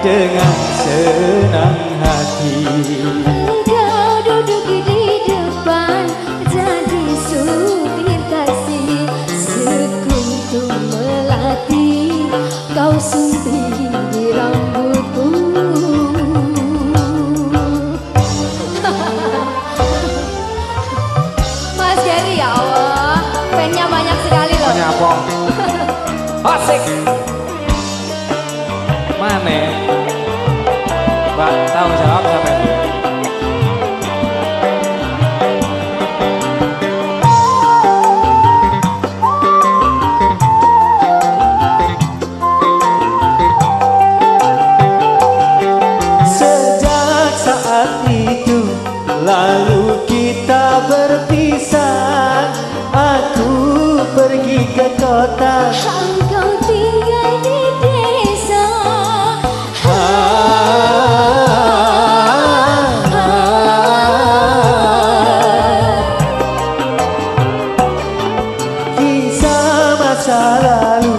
Dengan senang hati. Engkau duduk di depan jadi supir taksi. Sekutu melati kau sunting masa lalu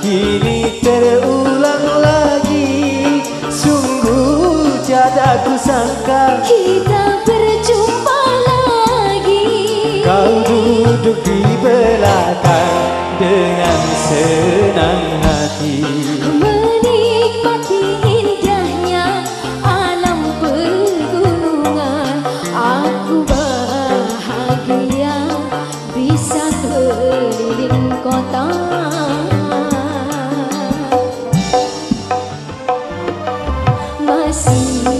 Kini terulang lagi. Sungguh tiada sangka Kita berjumpa lagi. Kau duduk di belakang Dengan senang hati 心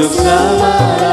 Untuk selama